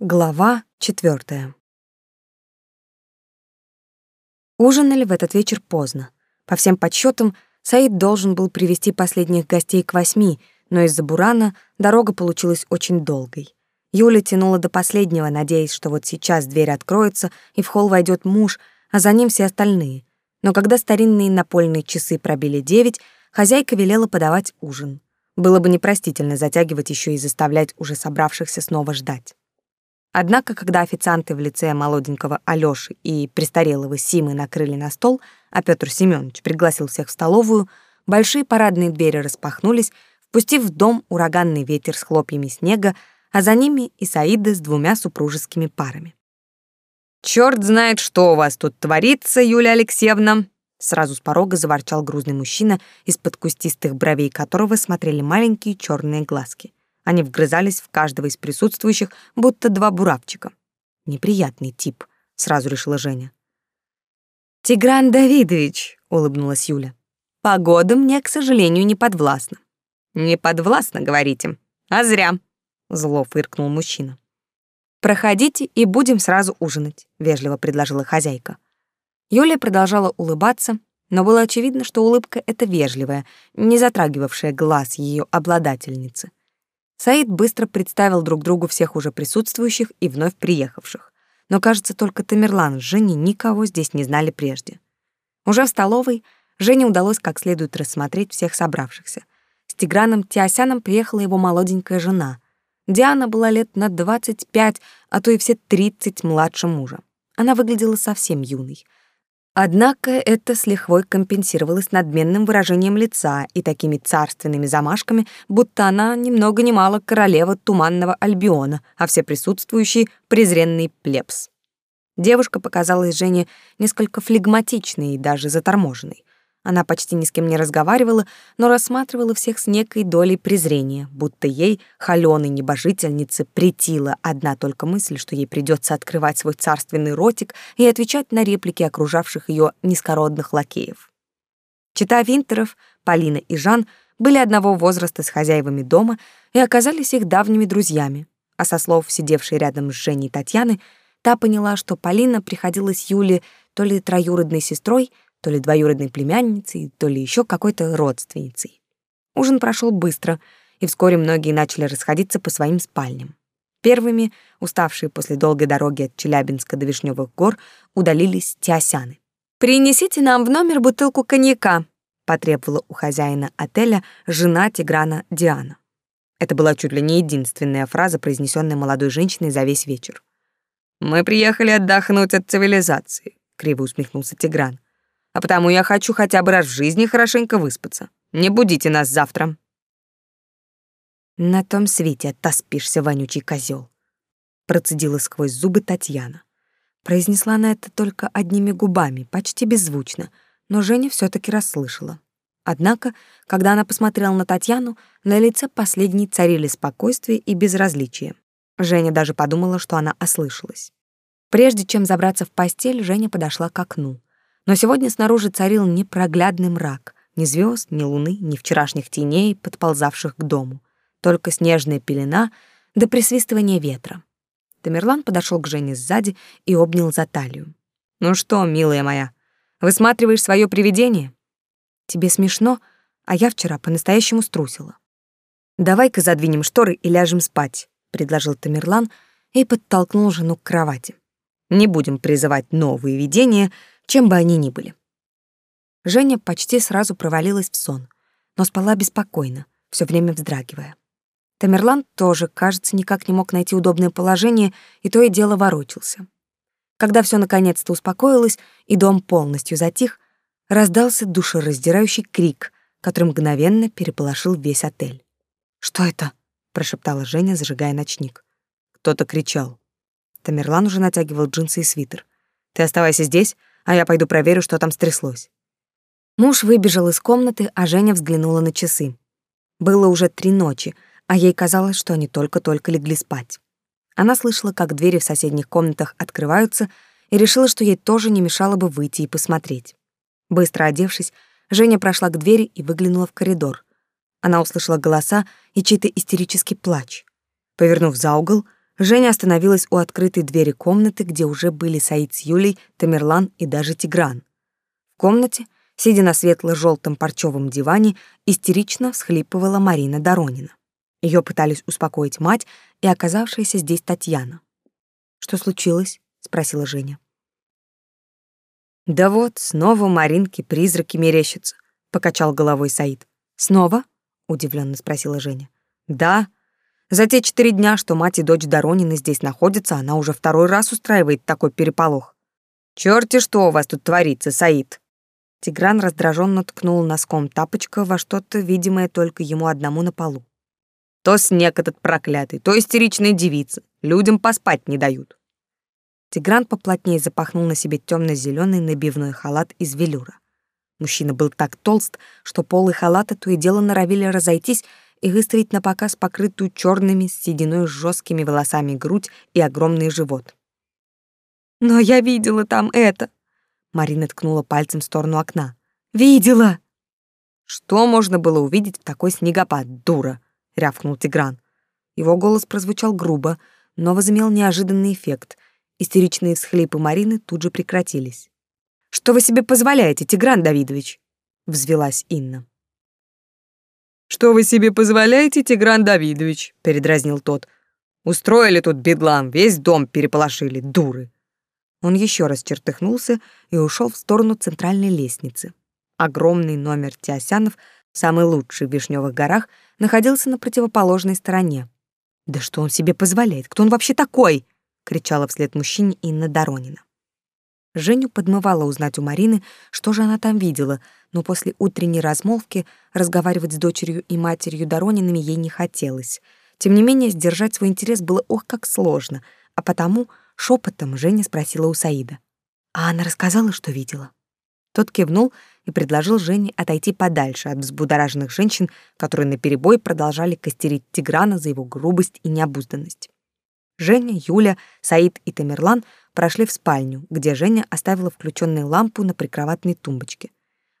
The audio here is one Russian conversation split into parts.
Глава четвертая. Ужинали в этот вечер поздно. По всем подсчетам, Саид должен был привести последних гостей к восьми, но из-за бурана дорога получилась очень долгой. Юля тянула до последнего, надеясь, что вот сейчас дверь откроется, и в холл войдет муж, а за ним все остальные. Но когда старинные напольные часы пробили девять, хозяйка велела подавать ужин. Было бы непростительно затягивать еще и заставлять уже собравшихся снова ждать. Однако, когда официанты в лице молоденького Алёши и престарелого Симы накрыли на стол, а Петр Семенович пригласил всех в столовую, большие парадные двери распахнулись, впустив в дом ураганный ветер с хлопьями снега, а за ними и Саида с двумя супружескими парами. «Чёрт знает, что у вас тут творится, Юлия Алексеевна!» Сразу с порога заворчал грузный мужчина, из-под кустистых бровей которого смотрели маленькие чёрные глазки. Они вгрызались в каждого из присутствующих, будто два буравчика. Неприятный тип, сразу решила Женя. Тигран Давидович, улыбнулась Юля. Погода мне, к сожалению, не подвластна. Не подвластна, говорите? А зря, зло фыркнул мужчина. Проходите и будем сразу ужинать, вежливо предложила хозяйка. Юля продолжала улыбаться, но было очевидно, что улыбка эта вежливая, не затрагивавшая глаз ее обладательницы. Саид быстро представил друг другу всех уже присутствующих и вновь приехавших. Но, кажется, только Тамерлан с Женей никого здесь не знали прежде. Уже в столовой Жене удалось как следует рассмотреть всех собравшихся. С Тиграном Тиосяном приехала его молоденькая жена. Диана была лет на 25, а то и все 30 младше мужа. Она выглядела совсем юной — Однако это с лихвой компенсировалось надменным выражением лица и такими царственными замашками, будто она ни много ни мало королева туманного Альбиона, а все присутствующие — презренный плебс. Девушка показалась Жене несколько флегматичной и даже заторможенной. Она почти ни с кем не разговаривала, но рассматривала всех с некой долей презрения, будто ей, холёной небожительнице, претила одна только мысль, что ей придется открывать свой царственный ротик и отвечать на реплики окружавших ее низкородных лакеев. Чита Винтеров, Полина и Жан были одного возраста с хозяевами дома и оказались их давними друзьями, а со слов сидевшей рядом с Женей Татьяны, та поняла, что Полина приходилась Юле то ли троюродной сестрой, то ли двоюродной племянницей, то ли еще какой-то родственницей. Ужин прошел быстро, и вскоре многие начали расходиться по своим спальням. Первыми, уставшие после долгой дороги от Челябинска до Вишневых гор, удалились Тиосяны. «Принесите нам в номер бутылку коньяка», потребовала у хозяина отеля жена Тиграна Диана. Это была чуть ли не единственная фраза, произнесенная молодой женщиной за весь вечер. «Мы приехали отдохнуть от цивилизации», — криво усмехнулся Тигран а потому я хочу хотя бы раз в жизни хорошенько выспаться. Не будите нас завтра». «На том свете отоспишься, вонючий козел, процедила сквозь зубы Татьяна. Произнесла она это только одними губами, почти беззвучно, но Женя все таки расслышала. Однако, когда она посмотрела на Татьяну, на лице последней царили спокойствие и безразличие. Женя даже подумала, что она ослышалась. Прежде чем забраться в постель, Женя подошла к окну. Но сегодня снаружи царил непроглядный мрак, ни звезд, ни луны, ни вчерашних теней, подползавших к дому. Только снежная пелена да присвистывание ветра. Тамерлан подошел к Жене сзади и обнял за талию. «Ну что, милая моя, высматриваешь свое привидение?» «Тебе смешно, а я вчера по-настоящему струсила». «Давай-ка задвинем шторы и ляжем спать», — предложил Тамерлан и подтолкнул жену к кровати. «Не будем призывать новые видения, чем бы они ни были. Женя почти сразу провалилась в сон, но спала беспокойно, все время вздрагивая. Тамерлан тоже, кажется, никак не мог найти удобное положение и то и дело ворочался. Когда все наконец-то успокоилось и дом полностью затих, раздался душераздирающий крик, который мгновенно переполошил весь отель. «Что это?» — прошептала Женя, зажигая ночник. Кто-то кричал. Тамерлан уже натягивал джинсы и свитер. «Ты оставайся здесь, а я пойду проверю, что там стряслось. Муж выбежал из комнаты, а Женя взглянула на часы. Было уже три ночи, а ей казалось, что они только-только легли спать. Она слышала, как двери в соседних комнатах открываются, и решила, что ей тоже не мешало бы выйти и посмотреть. Быстро одевшись, Женя прошла к двери и выглянула в коридор. Она услышала голоса и чей-то истерический плач. Повернув за угол, Женя остановилась у открытой двери комнаты, где уже были Саид с Юлей, Тамерлан и даже Тигран. В комнате, сидя на светло-желтом парчевом диване, истерично всхлипывала Марина Доронина. Ее пытались успокоить мать и оказавшаяся здесь Татьяна. «Что случилось?» — спросила Женя. «Да вот, снова Маринке призраки мерещатся», — покачал головой Саид. «Снова?» — удивленно спросила Женя. «Да, за те четыре дня, что мать и дочь Доронины здесь находятся, она уже второй раз устраивает такой переполох. Чёрти что у вас тут творится, Саид?» Тигран раздраженно ткнул носком тапочка во что-то, видимое только ему одному на полу. То снег этот проклятый, то истеричные девицы. Людям поспать не дают. Тигран поплотнее запахнул на себе темно зеленый набивной халат из велюра. Мужчина был так толст, что полы халата то и дело норовили разойтись, и выставить на показ покрытую черными с сединой жесткими волосами грудь и огромный живот. «Но я видела там это!» Марина ткнула пальцем в сторону окна. «Видела!» «Что можно было увидеть в такой снегопад, дура?» — рявкнул Тигран. Его голос прозвучал грубо, но возымел неожиданный эффект. Истеричные всхлипы Марины тут же прекратились. «Что вы себе позволяете, Тигран Давидович?» — взвелась Инна. «Что вы себе позволяете, Тигран Давидович?» — передразнил тот. «Устроили тут бедлам, весь дом переполошили, дуры!» Он еще раз чертыхнулся и ушел в сторону центральной лестницы. Огромный номер Теосянов, самый лучший в Вишневых горах, находился на противоположной стороне. «Да что он себе позволяет? Кто он вообще такой?» — кричала вслед мужчине Инна Доронина. Женю подмывала узнать у Марины, что же она там видела, но после утренней размолвки разговаривать с дочерью и матерью Дорониными ей не хотелось. Тем не менее, сдержать свой интерес было ох как сложно, а потому шепотом Женя спросила у Саида. А она рассказала, что видела. Тот кивнул и предложил Жене отойти подальше от взбудораженных женщин, которые наперебой продолжали костерить Тиграна за его грубость и необузданность. Женя, Юля, Саид и Тамерлан прошли в спальню, где Женя оставила включенную лампу на прикроватной тумбочке.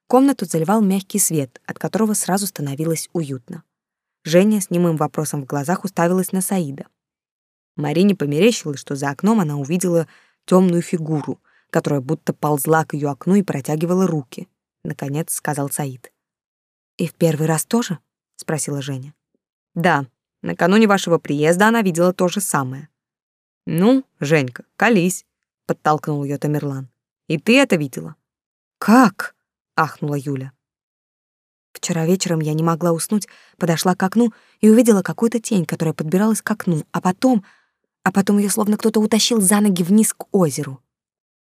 Комнату заливал мягкий свет, от которого сразу становилось уютно. Женя с немым вопросом в глазах уставилась на Саида. Марине померещилось, что за окном она увидела темную фигуру, которая будто ползла к ее окну и протягивала руки. Наконец сказал Саид. «И в первый раз тоже?» — спросила Женя. «Да, накануне вашего приезда она видела то же самое». «Ну, Женька, колись», — подтолкнул ее Тамерлан. «И ты это видела?» «Как?» ахнула Юля. Вчера вечером я не могла уснуть, подошла к окну и увидела какую-то тень, которая подбиралась к окну, а потом... А потом ее словно кто-то утащил за ноги вниз к озеру.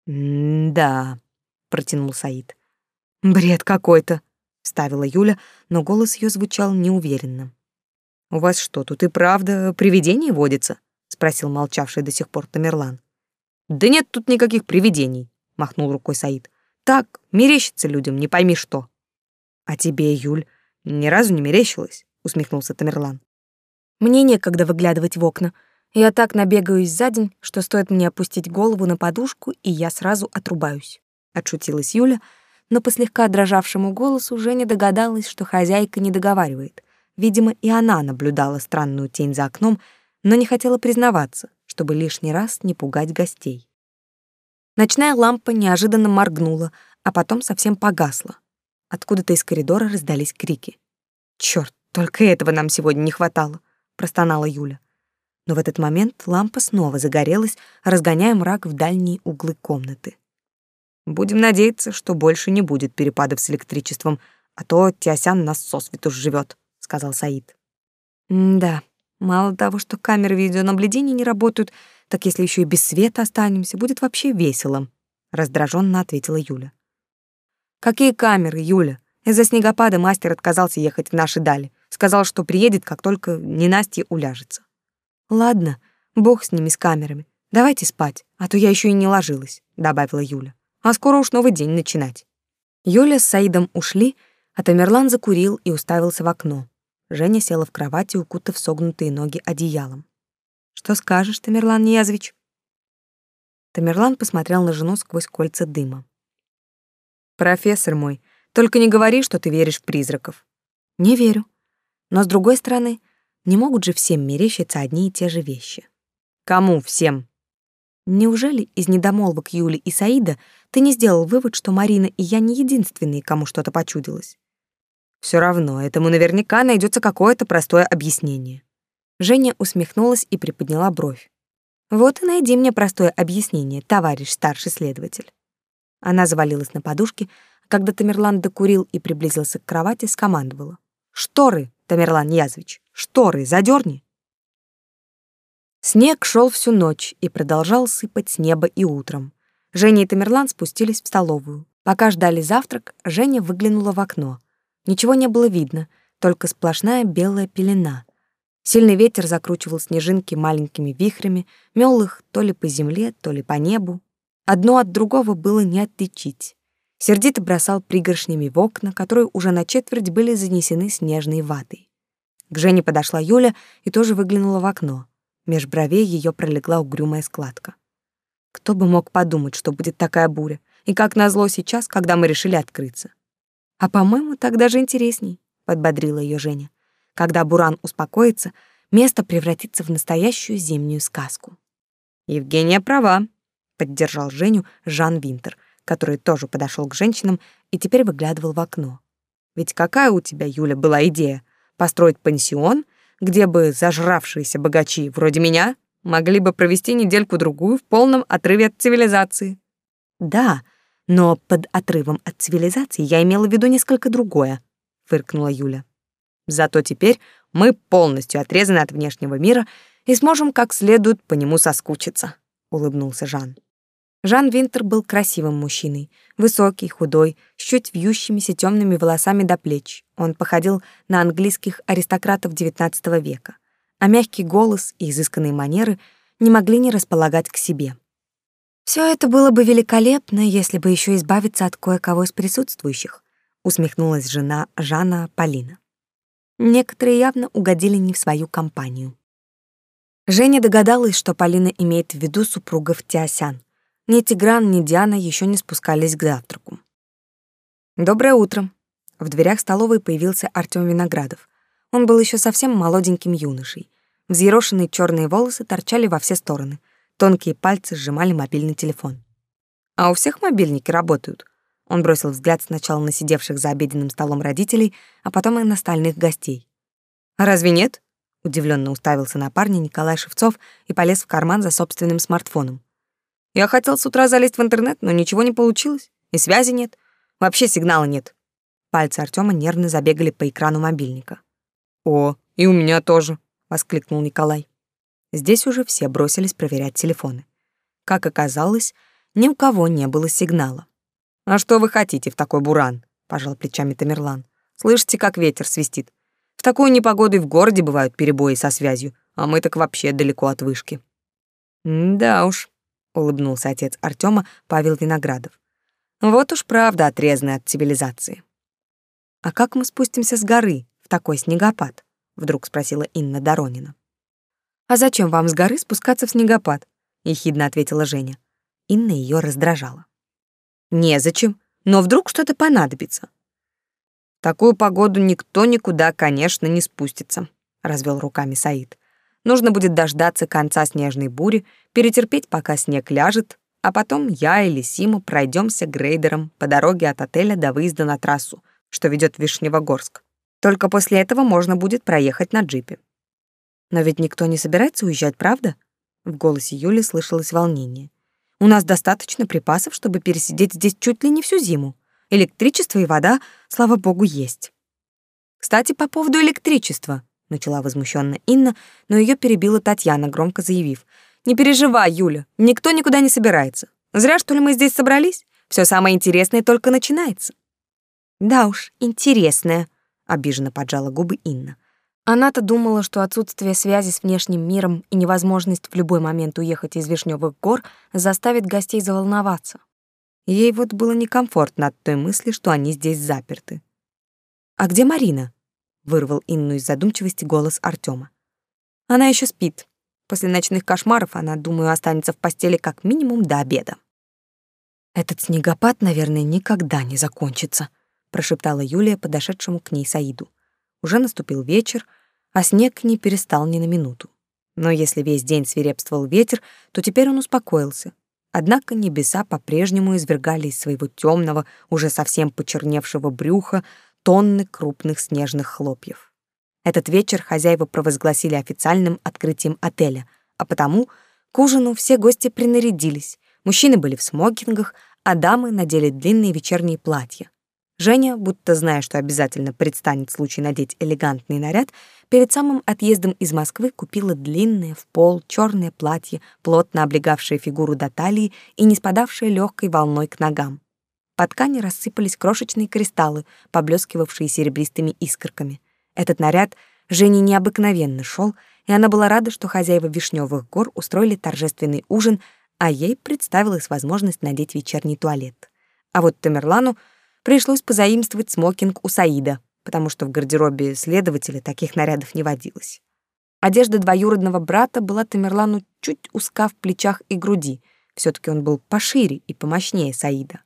«Да», — протянул Саид. «Бред какой-то», — ставила Юля, но голос ее звучал неуверенно. «У вас что, тут и правда привидение водится?» — спросил молчавший до сих пор Тамерлан. «Да нет тут никаких привидений», — махнул рукой Саид. Так, мерещится людям, не пойми что. А тебе, Юль, ни разу не мерещилось, усмехнулся Тамерлан. Мне некогда выглядывать в окна. Я так набегаюсь за день, что стоит мне опустить голову на подушку, и я сразу отрубаюсь. Отшутилась Юля, но по слегка дрожавшему голосу Женя догадалась, что хозяйка не договаривает. Видимо, и она наблюдала странную тень за окном, но не хотела признаваться, чтобы лишний раз не пугать гостей. Ночная лампа неожиданно моргнула, а потом совсем погасла. Откуда-то из коридора раздались крики. «Чёрт, только этого нам сегодня не хватало», — простонала Юля. Но в этот момент лампа снова загорелась, разгоняя мрак в дальние углы комнаты. «Будем надеяться, что больше не будет перепадов с электричеством, а то Тиосян нас сосвету живет», — сказал Саид. «Да, мало того, что камеры видеонаблюдения не работают, так если еще и без света останемся, будет вообще весело, раздраженно ответила Юля. Какие камеры, Юля? Из-за снегопада мастер отказался ехать в наши дали. Сказал, что приедет, как только ненастье уляжется. Ладно, бог с ними с камерами. Давайте спать, а то я еще и не ложилась, добавила Юля. А скоро уж новый день начинать. Юля с Саидом ушли, а Тамерлан закурил и уставился в окно. Женя села в кровати, укутав согнутые ноги одеялом. Что скажешь, Тамерлан Ниязович? Тамерлан посмотрел на жену сквозь кольца дыма. Профессор мой, только не говори, что ты веришь в призраков. Не верю. Но с другой стороны, не могут же всем мерещиться одни и те же вещи. Кому всем? Неужели из недомолвок Юли и Саида ты не сделал вывод, что Марина и я не единственные, кому что-то почудилось? Все равно, этому наверняка найдется какое-то простое объяснение. Женя усмехнулась и приподняла бровь. Вот и найди мне простое объяснение, товарищ старший следователь. Она завалилась на подушке, а когда Тамерлан докурил и приблизился к кровати, скомандовала: "Шторы, Тамерлан Язвич, шторы задерни". Снег шел всю ночь и продолжал сыпать с неба и утром. Женя и Тамерлан спустились в столовую. Пока ждали завтрак, Женя выглянула в окно. Ничего не было видно, только сплошная белая пелена. Сильный ветер закручивал снежинки маленькими вихрями, мел их то ли по земле, то ли по небу. Одно от другого было не отличить. Сердито бросал пригоршнями в окна, которые уже на четверть были занесены снежной ватой. К Жене подошла Юля и тоже выглянула в окно. Меж бровей ее пролегла угрюмая складка. Кто бы мог подумать, что будет такая буря, и как назло сейчас, когда мы решили открыться. А по-моему, так даже интересней, подбодрила ее Женя. Когда буран успокоится, место превратится в настоящую зимнюю сказку. Евгения права, поддержал Женю Жан Винтер, который тоже подошел к женщинам и теперь выглядывал в окно. Ведь какая у тебя, Юля, была идея построить пансион, где бы зажравшиеся богачи вроде меня могли бы провести недельку-другую в полном отрыве от цивилизации? Да, но под отрывом от цивилизации я имела в виду несколько другое, фыркнула Юля. Зато теперь мы полностью отрезаны от внешнего мира и сможем как следует по нему соскучиться, улыбнулся Жан. Жан Винтер был красивым мужчиной, высокий, худой, с чуть вьющимися темными волосами до плеч. Он походил на английских аристократов XIX века, а мягкий голос и изысканные манеры не могли не располагать к себе. Все это было бы великолепно, если бы еще избавиться от кое-кого из присутствующих, усмехнулась жена Жана Полина. Некоторые явно угодили не в свою компанию. Женя догадалась, что Полина имеет в виду супругов Тиосян. Ни Тигран, ни Диана еще не спускались к завтраку. «Доброе утро!» В дверях столовой появился Артём Виноградов. Он был еще совсем молоденьким юношей. Взъерошенные черные волосы торчали во все стороны — Тонкие пальцы сжимали мобильный телефон. «А у всех мобильники работают?» Он бросил взгляд сначала на сидевших за обеденным столом родителей, а потом и на остальных гостей. «А разве нет?» Удивленно уставился на парня Николай Шевцов и полез в карман за собственным смартфоном. «Я хотел с утра залезть в интернет, но ничего не получилось. И связи нет. Вообще сигнала нет». Пальцы Артема нервно забегали по экрану мобильника. «О, и у меня тоже», — воскликнул Николай. Здесь уже все бросились проверять телефоны. Как оказалось, ни у кого не было сигнала. «А что вы хотите в такой буран?» — пожал плечами Тамерлан. «Слышите, как ветер свистит? В такую непогоду и в городе бывают перебои со связью, а мы так вообще далеко от вышки». «Да уж», — улыбнулся отец Артема Павел Виноградов. «Вот уж правда отрезанный от цивилизации». «А как мы спустимся с горы в такой снегопад?» — вдруг спросила Инна Доронина. «А зачем вам с горы спускаться в снегопад?» — ехидно ответила Женя. Инна ее раздражала. «Незачем, но вдруг что-то понадобится». «Такую погоду никто никуда, конечно, не спустится», — развел руками Саид. «Нужно будет дождаться конца снежной бури, перетерпеть, пока снег ляжет, а потом я или Сима пройдемся грейдером по дороге от отеля до выезда на трассу, что ведет в Вишневогорск. Только после этого можно будет проехать на джипе. Но ведь никто не собирается уезжать, правда? В голосе Юли слышалось волнение. У нас достаточно припасов, чтобы пересидеть здесь чуть ли не всю зиму. Электричество и вода, слава богу, есть. Кстати, по поводу электричества, начала возмущенно Инна, но ее перебила Татьяна, громко заявив: "Не переживай, Юля, никто никуда не собирается. Зря что ли мы здесь собрались? Все самое интересное только начинается". Да уж, интересное, обиженно поджала губы Инна. Она-то думала, что отсутствие связи с внешним миром и невозможность в любой момент уехать из Вишневых гор заставит гостей заволноваться. Ей вот было некомфортно от той мысли, что они здесь заперты. «А где Марина?» — вырвал Инну из задумчивости голос Артема. «Она еще спит. После ночных кошмаров она, думаю, останется в постели как минимум до обеда». «Этот снегопад, наверное, никогда не закончится», — прошептала Юлия подошедшему к ней Саиду. Уже наступил вечер, а снег не перестал ни на минуту. Но если весь день свирепствовал ветер, то теперь он успокоился. Однако небеса по-прежнему извергали из своего темного, уже совсем почерневшего брюха тонны крупных снежных хлопьев. Этот вечер хозяева провозгласили официальным открытием отеля, а потому к ужину все гости принарядились. Мужчины были в смокингах, а дамы надели длинные вечерние платья. Женя, будто зная, что обязательно предстанет случай надеть элегантный наряд, перед самым отъездом из Москвы купила длинное в пол черное платье, плотно облегавшее фигуру до талии и не спадавшее легкой волной к ногам. По ткани рассыпались крошечные кристаллы, поблескивавшие серебристыми искорками. Этот наряд Жене необыкновенно шел, и она была рада, что хозяева Вишневых гор устроили торжественный ужин, а ей представилась возможность надеть вечерний туалет. А вот Тамерлану пришлось позаимствовать смокинг у Саида, потому что в гардеробе следователя таких нарядов не водилось. Одежда двоюродного брата была Тамерлану чуть узка в плечах и груди, все таки он был пошире и помощнее Саида.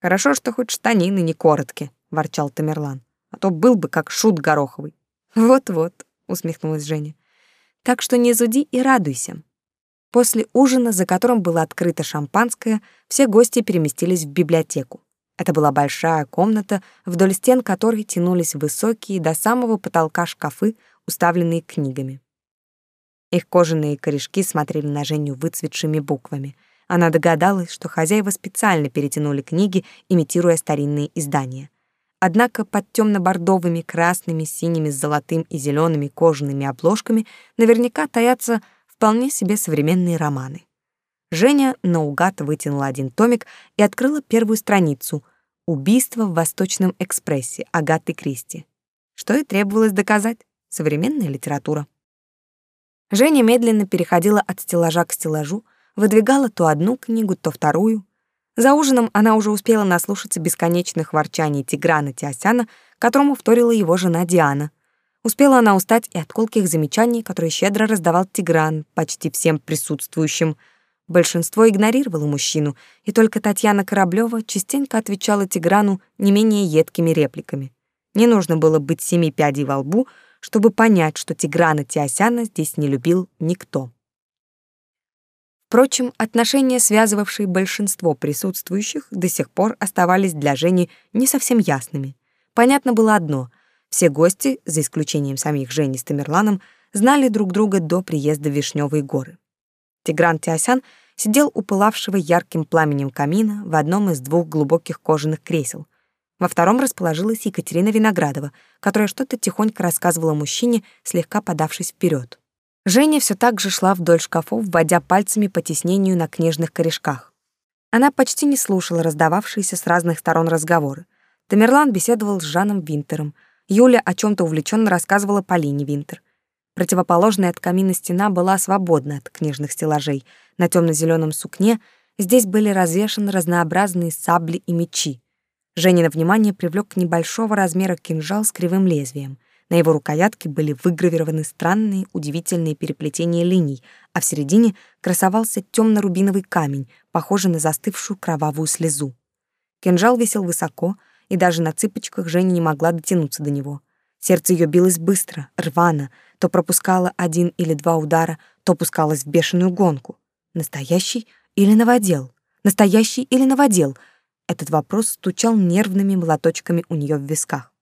«Хорошо, что хоть штанины не короткие», — ворчал Тамерлан, «а то был бы как шут гороховый». «Вот-вот», — усмехнулась Женя. «Так что не зуди и радуйся». После ужина, за которым было открыто шампанское, все гости переместились в библиотеку. Это была большая комната, вдоль стен которой тянулись высокие до самого потолка шкафы, уставленные книгами. Их кожаные корешки смотрели на Женю выцветшими буквами. Она догадалась, что хозяева специально перетянули книги, имитируя старинные издания. Однако под темно-бордовыми, красными, синими, золотым и зелеными кожаными обложками наверняка таятся вполне себе современные романы. Женя наугад вытянула один томик и открыла первую страницу «Убийство в Восточном экспрессе» Агаты Кристи. Что и требовалось доказать. Современная литература. Женя медленно переходила от стеллажа к стеллажу, выдвигала то одну книгу, то вторую. За ужином она уже успела наслушаться бесконечных ворчаний Тиграна Тиосяна, которому вторила его жена Диана. Успела она устать и от колких замечаний, которые щедро раздавал Тигран почти всем присутствующим — Большинство игнорировало мужчину, и только Татьяна Кораблёва частенько отвечала Тиграну не менее едкими репликами. Не нужно было быть семи пядей во лбу, чтобы понять, что Тиграна Тиосяна здесь не любил никто. Впрочем, отношения, связывавшие большинство присутствующих, до сих пор оставались для Жени не совсем ясными. Понятно было одно — все гости, за исключением самих Жени с Тамерланом, знали друг друга до приезда в Вишнёвые горы. Тигран Тиосян сидел у пылавшего ярким пламенем камина в одном из двух глубоких кожаных кресел. Во втором расположилась Екатерина Виноградова, которая что-то тихонько рассказывала мужчине, слегка подавшись вперед. Женя все так же шла вдоль шкафов, вводя пальцами по тиснению на книжных корешках. Она почти не слушала раздававшиеся с разных сторон разговоры. Тамерлан беседовал с Жаном Винтером. Юля о чем то увлеченно рассказывала Полине Винтер. Противоположная от камина стена была свободна от книжных стеллажей. На темно зеленом сукне здесь были развешаны разнообразные сабли и мечи. Женина внимание привлек небольшого размера кинжал с кривым лезвием. На его рукоятке были выгравированы странные, удивительные переплетения линий, а в середине красовался темно-рубиновый камень, похожий на застывшую кровавую слезу. Кинжал висел высоко, и даже на цыпочках Женя не могла дотянуться до него. Сердце ее билось быстро, рвано, то пропускало один или два удара, то пускалось в бешеную гонку. Настоящий или новодел? Настоящий или новодел? Этот вопрос стучал нервными молоточками у нее в висках.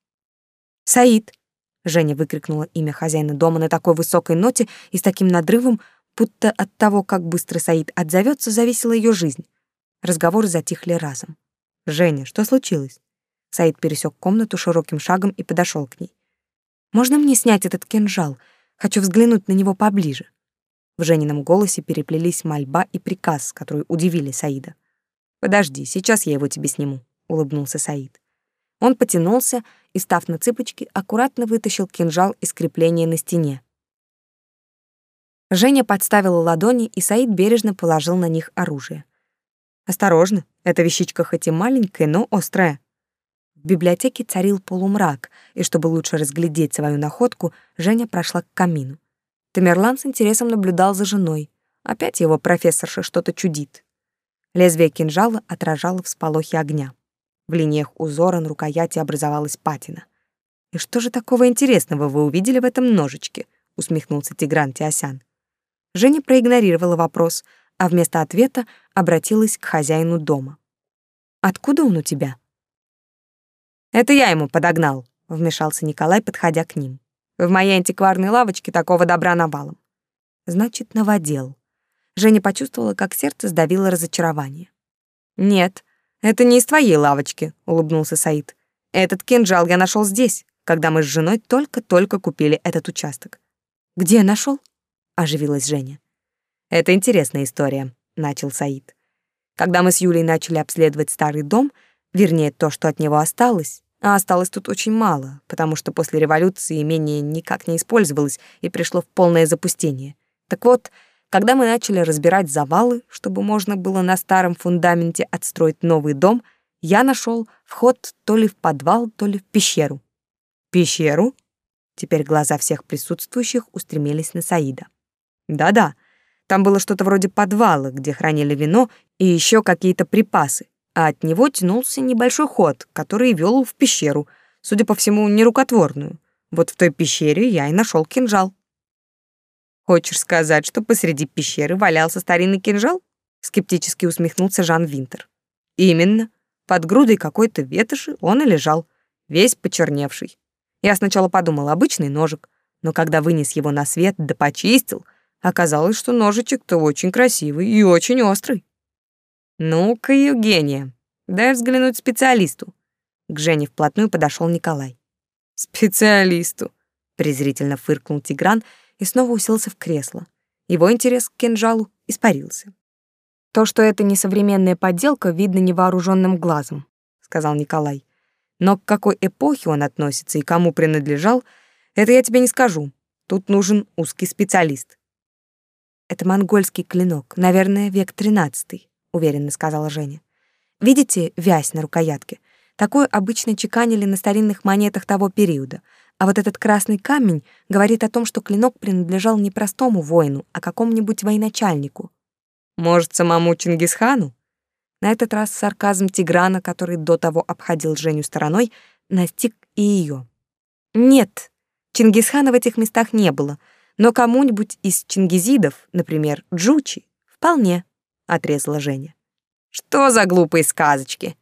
«Саид!» — Женя выкрикнула имя хозяина дома на такой высокой ноте и с таким надрывом, будто от того, как быстро Саид отзовется, зависела ее жизнь. Разговоры затихли разом. «Женя, что случилось?» Саид пересек комнату широким шагом и подошел к ней. Можно мне снять этот кинжал? Хочу взглянуть на него поближе. В Женином голосе переплелись мольба и приказ, которые удивили Саида. Подожди, сейчас я его тебе сниму, улыбнулся Саид. Он потянулся и, став на цыпочки, аккуратно вытащил кинжал из крепления на стене. Женя подставила ладони, и Саид бережно положил на них оружие. Осторожно, эта вещичка хоть и маленькая, но острая. В библиотеке царил полумрак, и чтобы лучше разглядеть свою находку, Женя прошла к камину. Тамерлан с интересом наблюдал за женой. Опять его профессорша что-то чудит. Лезвие кинжала отражало всполохи огня. В линиях узора на рукояти образовалась патина. «И что же такого интересного вы увидели в этом ножичке?» — усмехнулся Тигран Тиосян. Женя проигнорировала вопрос, а вместо ответа обратилась к хозяину дома. «Откуда он у тебя?» «Это я ему подогнал», — вмешался Николай, подходя к ним. «В моей антикварной лавочке такого добра навалом». «Значит, новодел». Женя почувствовала, как сердце сдавило разочарование. «Нет, это не из твоей лавочки», — улыбнулся Саид. «Этот кинжал я нашел здесь, когда мы с женой только-только купили этот участок». «Где нашел? оживилась Женя. «Это интересная история», — начал Саид. «Когда мы с Юлей начали обследовать старый дом, вернее, то, что от него осталось, а осталось тут очень мало, потому что после революции имение никак не использовалось и пришло в полное запустение. Так вот, когда мы начали разбирать завалы, чтобы можно было на старом фундаменте отстроить новый дом, я нашел вход то ли в подвал, то ли в пещеру. Пещеру? Теперь глаза всех присутствующих устремились на Саида. Да-да, там было что-то вроде подвала, где хранили вино и еще какие-то припасы, а от него тянулся небольшой ход, который вел в пещеру, судя по всему, нерукотворную. Вот в той пещере я и нашел кинжал. Хочешь сказать, что посреди пещеры валялся старинный кинжал? Скептически усмехнулся Жан Винтер. Именно. Под грудой какой-то ветоши он и лежал, весь почерневший. Я сначала подумал, обычный ножик, но когда вынес его на свет да почистил, оказалось, что ножичек-то очень красивый и очень острый. Ну-ка, Евгения, дай взглянуть специалисту. К Жене вплотную подошел Николай. Специалисту, презрительно фыркнул Тигран и снова уселся в кресло. Его интерес к кинжалу испарился. То, что это не современная подделка, видно невооруженным глазом, сказал Николай. Но к какой эпохе он относится и кому принадлежал, это я тебе не скажу. Тут нужен узкий специалист. Это монгольский клинок, наверное, век тринадцатый, уверенно сказала Женя. Видите вязь на рукоятке? Такую обычно чеканили на старинных монетах того периода. А вот этот красный камень говорит о том, что клинок принадлежал не простому воину, а какому-нибудь военачальнику. Может, самому Чингисхану? На этот раз сарказм Тиграна, который до того обходил Женю стороной, настиг и ее. Нет, Чингисхана в этих местах не было, но кому-нибудь из чингизидов, например, Джучи, вполне, отрезала Женя. Что за глупые сказочки?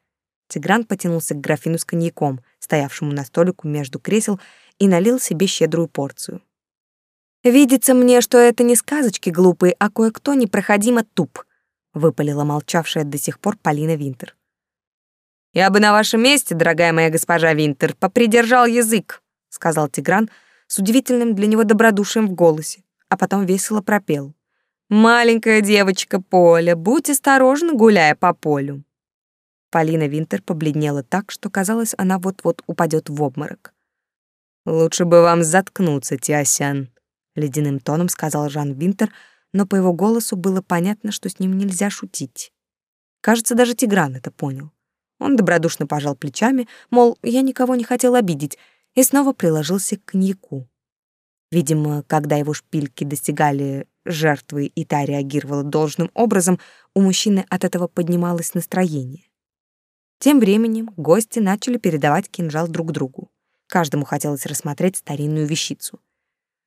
Тигран потянулся к графину с коньяком, стоявшему на столику между кресел, и налил себе щедрую порцию. «Видится мне, что это не сказочки глупые, а кое-кто непроходимо туп», — выпалила молчавшая до сих пор Полина Винтер. «Я бы на вашем месте, дорогая моя госпожа Винтер, попридержал язык», — сказал Тигран с удивительным для него добродушием в голосе, а потом весело пропел. «Маленькая девочка Поля, будь осторожна, гуляя по полю». Полина Винтер побледнела так, что казалось, она вот-вот упадет в обморок. «Лучше бы вам заткнуться, Тиосян», — ледяным тоном сказал Жан Винтер, но по его голосу было понятно, что с ним нельзя шутить. Кажется, даже Тигран это понял. Он добродушно пожал плечами, мол, я никого не хотел обидеть, и снова приложился к коньяку. Видимо, когда его шпильки достигали жертвы и та реагировала должным образом, у мужчины от этого поднималось настроение. Тем временем гости начали передавать кинжал друг другу. Каждому хотелось рассмотреть старинную вещицу.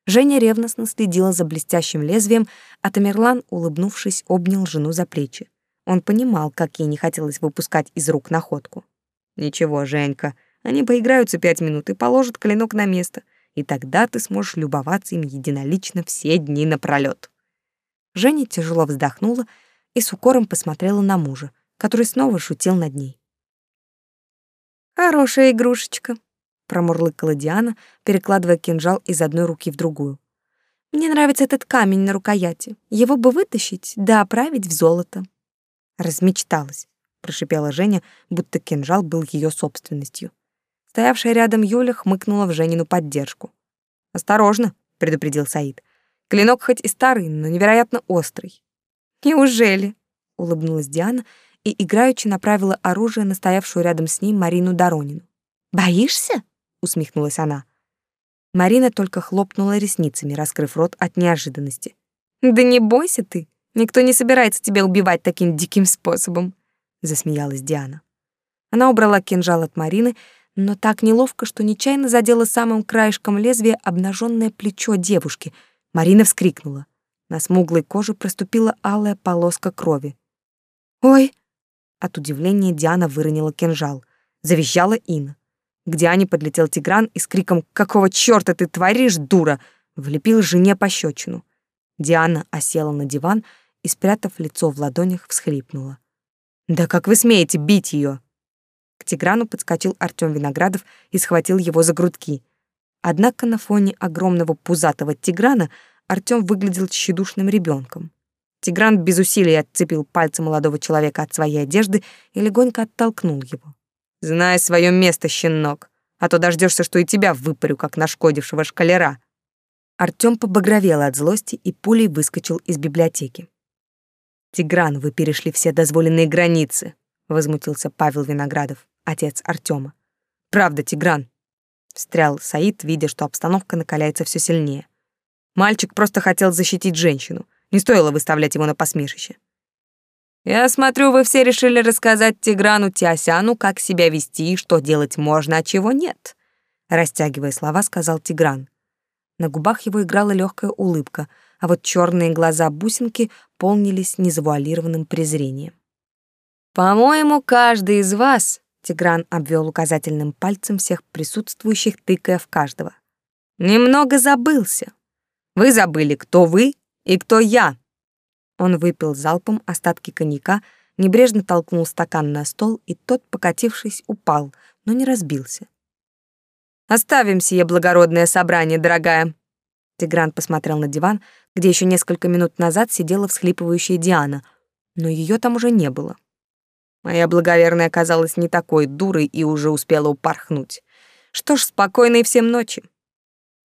Женя ревностно следила за блестящим лезвием, а Тамерлан, улыбнувшись, обнял жену за плечи. Он понимал, как ей не хотелось выпускать из рук находку. «Ничего, Женька, они поиграются пять минут и положат клинок на место, и тогда ты сможешь любоваться им единолично все дни напролёт». Женя тяжело вздохнула и с укором посмотрела на мужа, который снова шутил над ней. Хорошая игрушечка, промурлыкала Диана, перекладывая кинжал из одной руки в другую. Мне нравится этот камень на рукояти. Его бы вытащить, да оправить в золото. Размечталась, прошипела Женя, будто кинжал был ее собственностью. Стоявшая рядом Юля хмыкнула в Женину поддержку. «Осторожно», — предупредил Саид. «Клинок хоть и старый, но невероятно острый». «Неужели?» — улыбнулась Диана и играючи направила оружие на стоявшую рядом с ней Марину Доронину. «Боишься?» — усмехнулась она. Марина только хлопнула ресницами, раскрыв рот от неожиданности. «Да не бойся ты, никто не собирается тебя убивать таким диким способом», — засмеялась Диана. Она убрала кинжал от Марины, но так неловко, что нечаянно задела самым краешком лезвия обнаженное плечо девушки. Марина вскрикнула. На смуглой коже проступила алая полоска крови. «Ой!» От удивления Диана выронила кинжал. Завизжала Инна. К Диане подлетел Тигран и с криком «Какого чёрта ты творишь, дура!» влепил жене пощечину. Диана осела на диван и, спрятав лицо в ладонях, всхлипнула. «Да как вы смеете бить ее? Тиграну подскочил Артём Виноградов и схватил его за грудки. Однако на фоне огромного пузатого Тиграна Артём выглядел тщедушным ребенком. Тигран без усилий отцепил пальцы молодого человека от своей одежды и легонько оттолкнул его. «Знай свое место, щенок, а то дождешься, что и тебя выпарю, как нашкодившего шкалера». Артём побагровел от злости и пулей выскочил из библиотеки. «Тигран, вы перешли все дозволенные границы», — возмутился Павел Виноградов, отец Артёма. «Правда, Тигран», — встрял Саид, видя, что обстановка накаляется все сильнее. «Мальчик просто хотел защитить женщину. Не стоило выставлять его на посмешище». «Я смотрю, вы все решили рассказать Тиграну Тиосяну, как себя вести и что делать можно, а чего нет», — растягивая слова, сказал Тигран. На губах его играла легкая улыбка, а вот черные глаза бусинки полнились незавуалированным презрением. «По-моему, каждый из вас...» — Тигран обвел указательным пальцем всех присутствующих, тыкая в каждого. «Немного забылся. Вы забыли, кто вы и кто я». Он выпил залпом остатки коньяка, небрежно толкнул стакан на стол, и тот, покатившись, упал, но не разбился. Оставим сие благородное собрание, дорогая. Тигран посмотрел на диван, где еще несколько минут назад сидела всхлипывающая Диана, но ее там уже не было. Моя благоверная оказалась не такой дурой и уже успела упорхнуть. Что ж, спокойной всем ночи.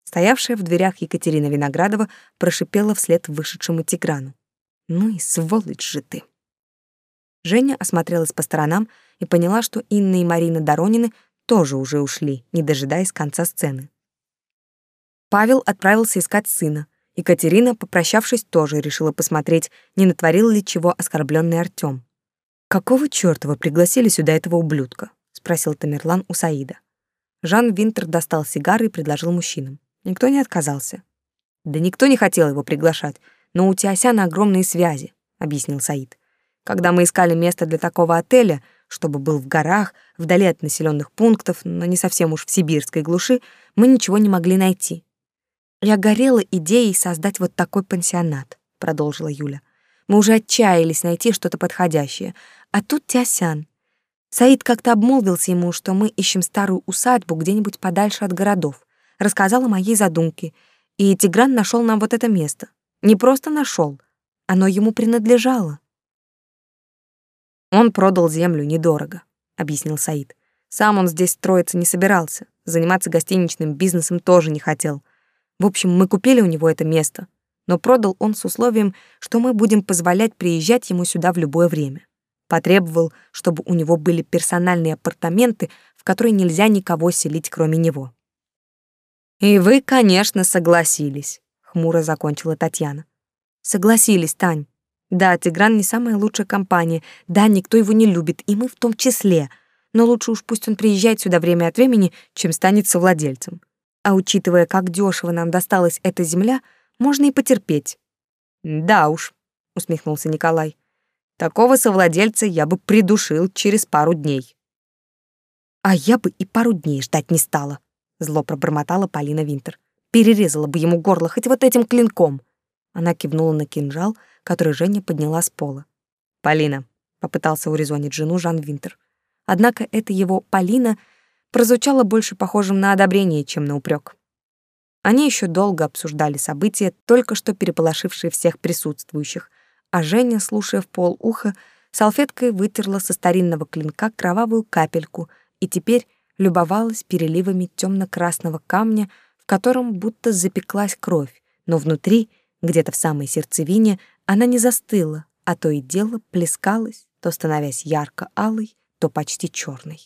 Стоявшая в дверях Екатерина Виноградова прошипела вслед вышедшему Тиграну. «Ну и сволочь же ты!» Женя осмотрелась по сторонам и поняла, что Инна и Марина Доронины тоже уже ушли, не дожидаясь конца сцены. Павел отправился искать сына. Екатерина, попрощавшись, тоже решила посмотреть, не натворил ли чего оскорбленный Артём. «Какого чёрта вы пригласили сюда этого ублюдка?» — спросил Тамерлан у Саида. Жан Винтер достал сигары и предложил мужчинам. Никто не отказался. «Да никто не хотел его приглашать, но у Тиосяна огромные связи», — объяснил Саид. «Когда мы искали место для такого отеля, чтобы был в горах, вдали от населенных пунктов, но не совсем уж в сибирской глуши, мы ничего не могли найти. Я горела идеей создать вот такой пансионат, продолжила Юля. Мы уже отчаялись найти что-то подходящее, а тут Тясян. Саид как-то обмолвился ему, что мы ищем старую усадьбу где-нибудь подальше от городов. Рассказал о моей задумке, и Тигран нашел нам вот это место. Не просто нашел, оно ему принадлежало. Он продал землю недорого, объяснил Саид. Сам он здесь строиться не собирался, заниматься гостиничным бизнесом тоже не хотел. В общем, мы купили у него это место, но продал он с условием, что мы будем позволять приезжать ему сюда в любое время. Потребовал, чтобы у него были персональные апартаменты, в которые нельзя никого селить, кроме него. И вы, конечно, согласились, хмуро закончила Татьяна. Согласились, Тань. Да, Тигран не самая лучшая компания, да, никто его не любит, и мы в том числе, но лучше уж пусть он приезжает сюда время от времени, чем станет совладельцем. А учитывая, как дешево нам досталась эта земля, можно и потерпеть. Да уж, усмехнулся Николай. Такого совладельца я бы придушил через пару дней. А я бы и пару дней ждать не стала, зло пробормотала Полина Винтер. Перерезала бы ему горло хоть вот этим клинком. Она кивнула на кинжал, который Женя подняла с пола. «Полина», — попытался урезонить жену Жан Винтер. Однако это его «Полина» прозвучало больше похожим на одобрение, чем на упрек. Они еще долго обсуждали события, только что переполошившие всех присутствующих, а Женя, слушая в пол уха, салфеткой вытерла со старинного клинка кровавую капельку и теперь любовалась переливами темно-красного камня, в котором будто запеклась кровь, но внутри — где-то в самой сердцевине она не застыла, а то и дело плескалась, то становясь ярко-алой, то почти черной.